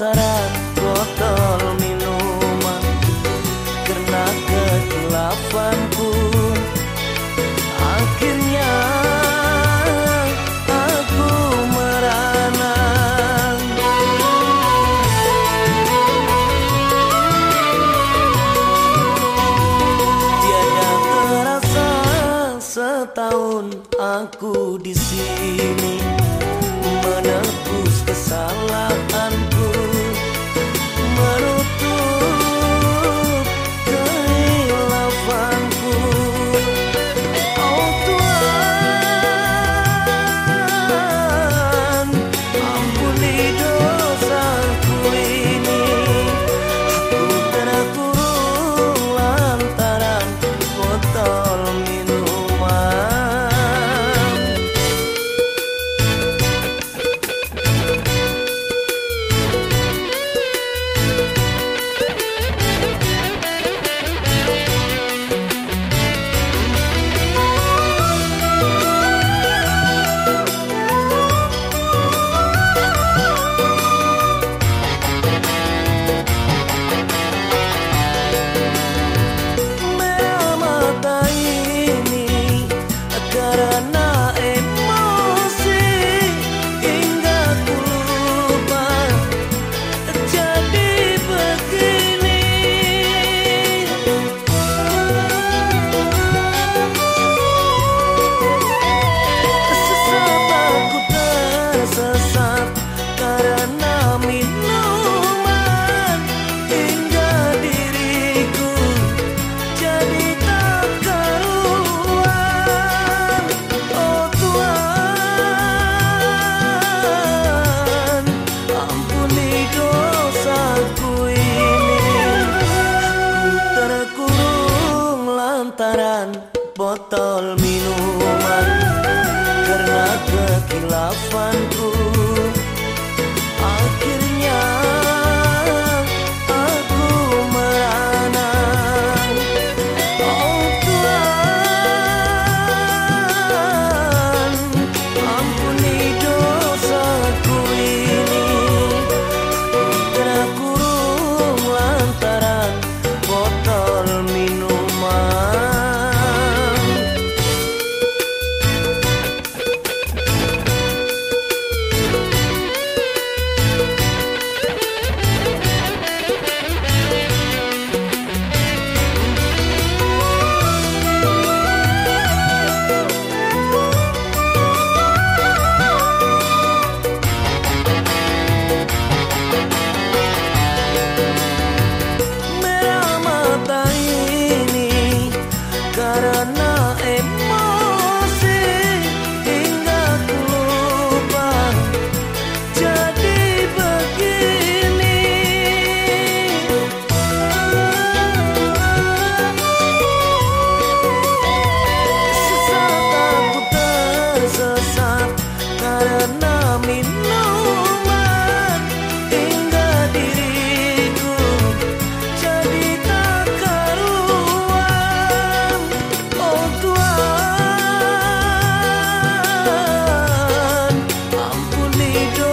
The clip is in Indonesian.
lantaran botol minuman Karena kegelapan pun Akhirnya aku merana. Tiada terasa setahun aku di sini. lembaran botol minuman. Karena kekilafanku Akhirnya You. do